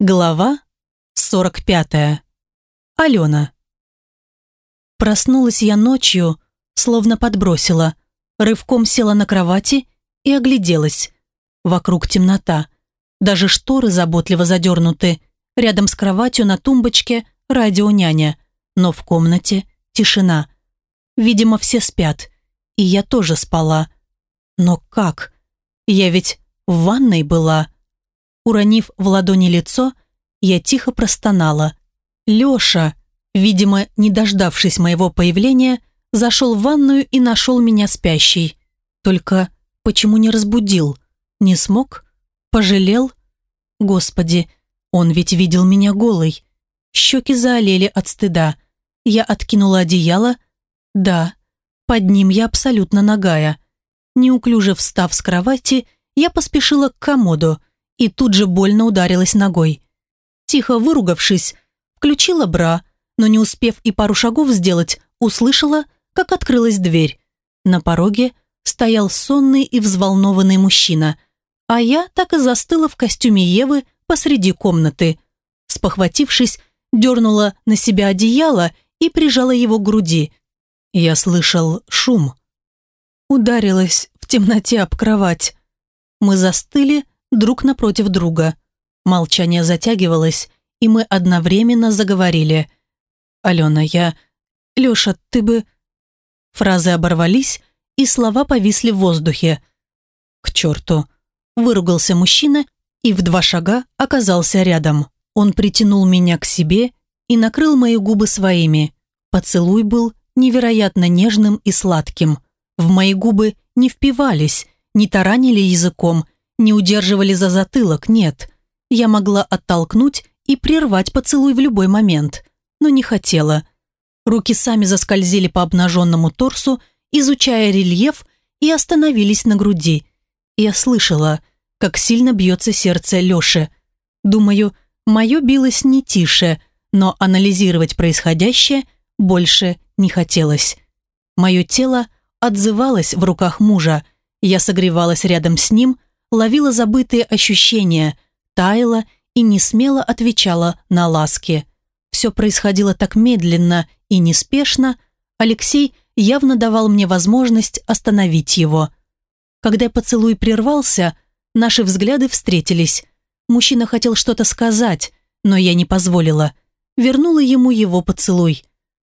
Глава 45. Алена. Проснулась я ночью, словно подбросила. Рывком села на кровати и огляделась. Вокруг темнота. Даже шторы заботливо задернуты. Рядом с кроватью на тумбочке радионяня. Но в комнате тишина. Видимо, все спят. И я тоже спала. Но как? Я ведь в ванной была. Уронив в ладони лицо, я тихо простонала. Леша, видимо, не дождавшись моего появления, зашел в ванную и нашел меня спящей. Только почему не разбудил? Не смог? Пожалел? Господи, он ведь видел меня голой. Щеки заолели от стыда. Я откинула одеяло. Да, под ним я абсолютно нагая. Неуклюже встав с кровати, я поспешила к комоду – и тут же больно ударилась ногой. Тихо выругавшись, включила бра, но не успев и пару шагов сделать, услышала, как открылась дверь. На пороге стоял сонный и взволнованный мужчина, а я так и застыла в костюме Евы посреди комнаты. Спохватившись, дернула на себя одеяло и прижала его к груди. Я слышал шум. Ударилась в темноте об кровать. Мы застыли, друг напротив друга. Молчание затягивалось, и мы одновременно заговорили. «Алена, я... Леша, ты бы...» Фразы оборвались, и слова повисли в воздухе. «К черту!» Выругался мужчина и в два шага оказался рядом. Он притянул меня к себе и накрыл мои губы своими. Поцелуй был невероятно нежным и сладким. В мои губы не впивались, не таранили языком, не удерживали за затылок, нет. Я могла оттолкнуть и прервать поцелуй в любой момент, но не хотела. Руки сами заскользили по обнаженному торсу, изучая рельеф, и остановились на груди. Я слышала, как сильно бьется сердце Леши. Думаю, мое билось не тише, но анализировать происходящее больше не хотелось. Мое тело отзывалось в руках мужа, я согревалась рядом с ним, ловила забытые ощущения, таяла и не смело отвечала на ласки. Все происходило так медленно и неспешно, Алексей явно давал мне возможность остановить его. Когда поцелуй прервался, наши взгляды встретились. Мужчина хотел что-то сказать, но я не позволила. Вернула ему его поцелуй.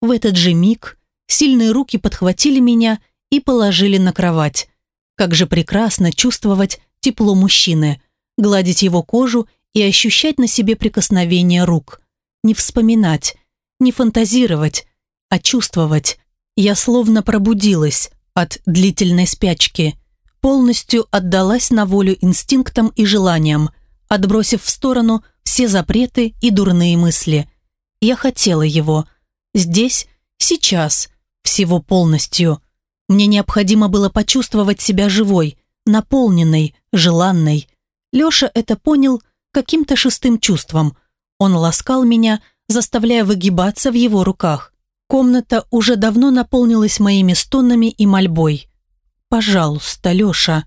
В этот же миг сильные руки подхватили меня и положили на кровать. Как же прекрасно чувствовать тепло мужчины, гладить его кожу и ощущать на себе прикосновение рук. Не вспоминать, не фантазировать, а чувствовать. Я словно пробудилась от длительной спячки, полностью отдалась на волю инстинктам и желаниям, отбросив в сторону все запреты и дурные мысли. Я хотела его. Здесь, сейчас, всего полностью. Мне необходимо было почувствовать себя живой, наполненной, желанной. Леша это понял каким-то шестым чувством. Он ласкал меня, заставляя выгибаться в его руках. Комната уже давно наполнилась моими стонами и мольбой. «Пожалуйста, Леша».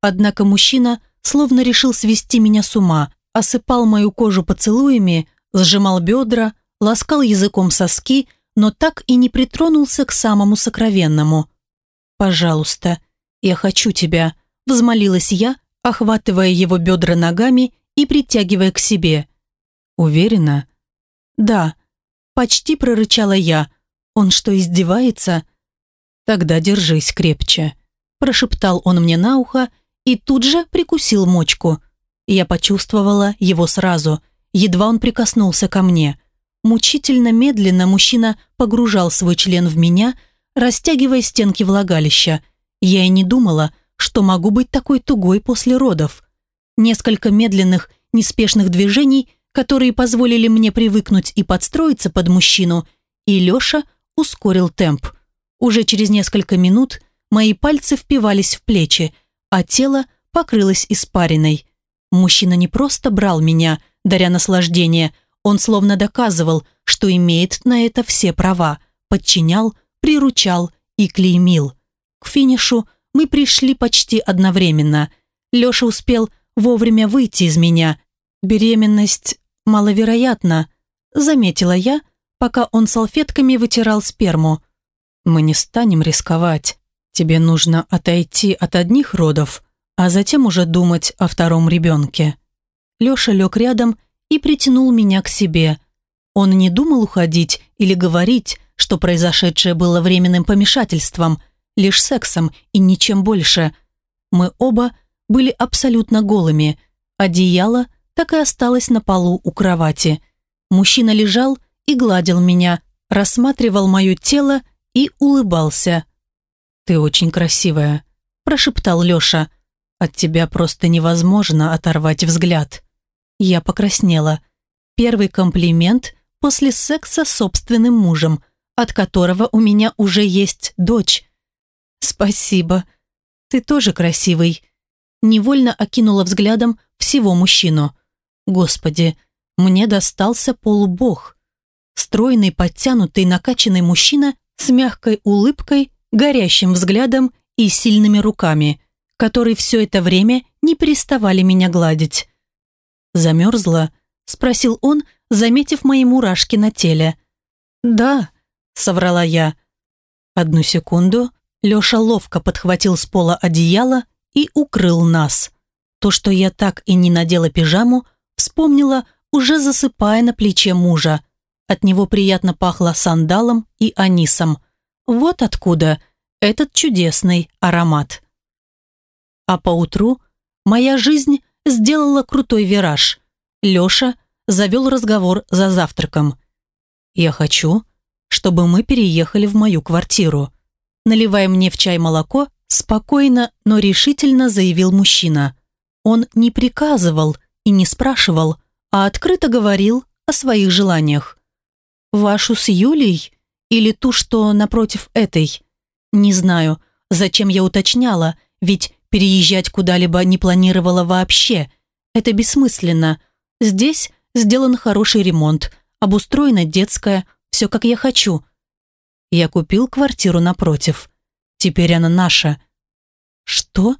Однако мужчина словно решил свести меня с ума, осыпал мою кожу поцелуями, сжимал бедра, ласкал языком соски, но так и не притронулся к самому сокровенному. «Пожалуйста, я хочу тебя», Взмолилась я, охватывая его бедра ногами и притягивая к себе. «Уверена?» «Да», – почти прорычала я. «Он что, издевается?» «Тогда держись крепче», – прошептал он мне на ухо и тут же прикусил мочку. Я почувствовала его сразу, едва он прикоснулся ко мне. Мучительно медленно мужчина погружал свой член в меня, растягивая стенки влагалища. Я и не думала, что могу быть такой тугой после родов. Несколько медленных, неспешных движений, которые позволили мне привыкнуть и подстроиться под мужчину, и Леша ускорил темп. Уже через несколько минут мои пальцы впивались в плечи, а тело покрылось испариной. Мужчина не просто брал меня, даря наслаждение, он словно доказывал, что имеет на это все права, подчинял, приручал и клеймил. К финишу мы пришли почти одновременно. Леша успел вовремя выйти из меня. Беременность маловероятна, заметила я, пока он салфетками вытирал сперму. Мы не станем рисковать. Тебе нужно отойти от одних родов, а затем уже думать о втором ребенке. Леша лег рядом и притянул меня к себе. Он не думал уходить или говорить, что произошедшее было временным помешательством, лишь сексом и ничем больше. Мы оба были абсолютно голыми. Одеяло так и осталось на полу у кровати. Мужчина лежал и гладил меня, рассматривал мое тело и улыбался. «Ты очень красивая», – прошептал Леша. «От тебя просто невозможно оторвать взгляд». Я покраснела. Первый комплимент после секса с собственным мужем, от которого у меня уже есть дочь. «Спасибо. Ты тоже красивый». Невольно окинула взглядом всего мужчину. «Господи, мне достался полубог». Стройный, подтянутый, накачанный мужчина с мягкой улыбкой, горящим взглядом и сильными руками, которые все это время не переставали меня гладить. «Замерзла?» – спросил он, заметив мои мурашки на теле. «Да», – соврала я. Одну секунду Леша ловко подхватил с пола одеяло и укрыл нас. То, что я так и не надела пижаму, вспомнила, уже засыпая на плече мужа. От него приятно пахло сандалом и анисом. Вот откуда этот чудесный аромат. А поутру моя жизнь сделала крутой вираж. Леша завел разговор за завтраком. «Я хочу, чтобы мы переехали в мою квартиру», наливая мне в чай молоко, спокойно, но решительно заявил мужчина. Он не приказывал и не спрашивал, а открыто говорил о своих желаниях. Вашу с Юлей или ту, что напротив этой? Не знаю, зачем я уточняла, ведь переезжать куда-либо не планировала вообще. Это бессмысленно. Здесь сделан хороший ремонт, обустроена детская, все как я хочу. Я купил квартиру напротив. Теперь она наша. Что?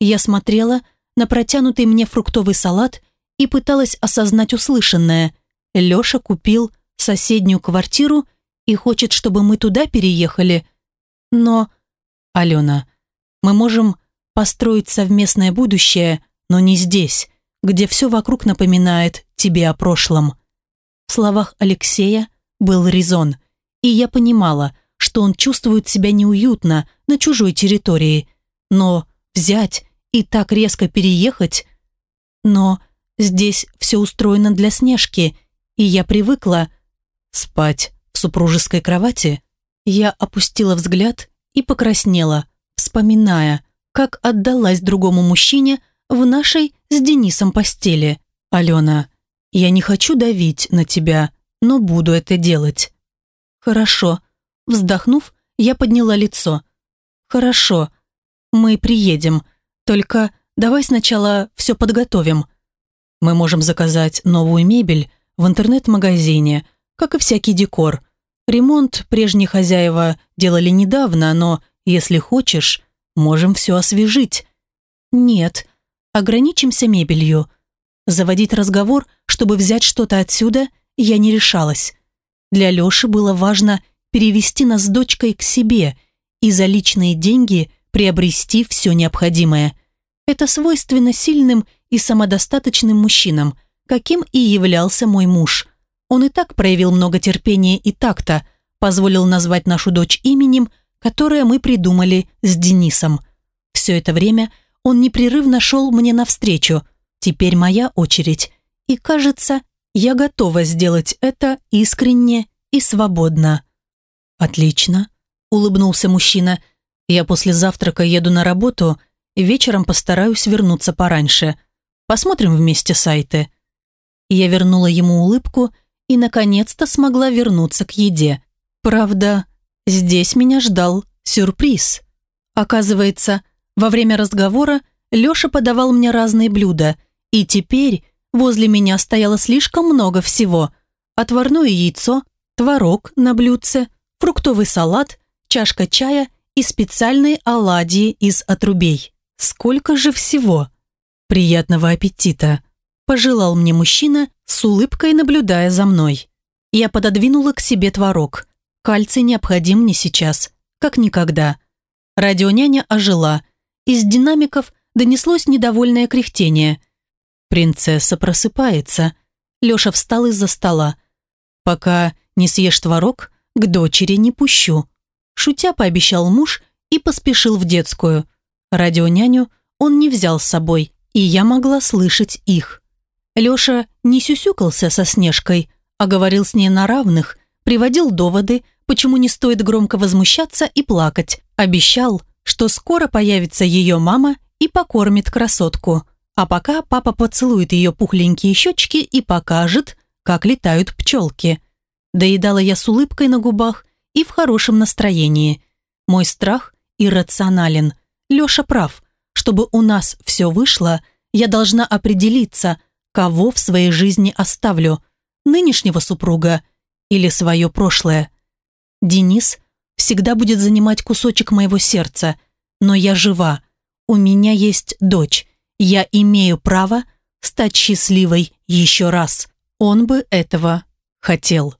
Я смотрела на протянутый мне фруктовый салат и пыталась осознать услышанное. Леша купил соседнюю квартиру и хочет, чтобы мы туда переехали. Но, Алена, мы можем построить совместное будущее, но не здесь, где все вокруг напоминает тебе о прошлом. В словах Алексея был резон, и я понимала, что он чувствует себя неуютно на чужой территории, но взять и так резко переехать... Но здесь все устроено для Снежки, и я привыкла, Спать в супружеской кровати? Я опустила взгляд и покраснела, вспоминая, как отдалась другому мужчине в нашей с Денисом постели. «Алена, я не хочу давить на тебя, но буду это делать». «Хорошо». Вздохнув, я подняла лицо. «Хорошо. Мы приедем. Только давай сначала все подготовим. Мы можем заказать новую мебель в интернет-магазине, как и всякий декор. Ремонт прежние хозяева делали недавно, но, если хочешь, можем все освежить. Нет, ограничимся мебелью. Заводить разговор, чтобы взять что-то отсюда, я не решалась. Для Леши было важно перевести нас с дочкой к себе и за личные деньги приобрести все необходимое. Это свойственно сильным и самодостаточным мужчинам, каким и являлся мой муж – он и так проявил много терпения и такта, позволил назвать нашу дочь именем, которое мы придумали с Денисом. Все это время он непрерывно шел мне навстречу. Теперь моя очередь. И кажется, я готова сделать это искренне и свободно. «Отлично», — улыбнулся мужчина. «Я после завтрака еду на работу и вечером постараюсь вернуться пораньше. Посмотрим вместе сайты». Я вернула ему улыбку и, наконец-то, смогла вернуться к еде. Правда, здесь меня ждал сюрприз. Оказывается, во время разговора Леша подавал мне разные блюда, и теперь возле меня стояло слишком много всего. Отварное яйцо, творог на блюдце, фруктовый салат, чашка чая и специальные оладьи из отрубей. Сколько же всего! Приятного аппетита! пожелал мне мужчина, с улыбкой наблюдая за мной. Я пододвинула к себе творог. Кальций необходим мне сейчас, как никогда. Радионяня ожила. Из динамиков донеслось недовольное кряхтение. Принцесса просыпается. Леша встал из-за стола. «Пока не съешь творог, к дочери не пущу». Шутя пообещал муж и поспешил в детскую. Радионяню он не взял с собой, и я могла слышать их. Леша не сюсюкался со Снежкой, а говорил с ней на равных, приводил доводы, почему не стоит громко возмущаться и плакать, обещал, что скоро появится ее мама и покормит красотку. А пока папа поцелует ее пухленькие щечки и покажет, как летают пчелки. Доедала я с улыбкой на губах и в хорошем настроении. Мой страх иррационален. Леша прав. Чтобы у нас все вышло, я должна определиться, кого в своей жизни оставлю, нынешнего супруга или свое прошлое. Денис всегда будет занимать кусочек моего сердца, но я жива, у меня есть дочь, я имею право стать счастливой еще раз. Он бы этого хотел.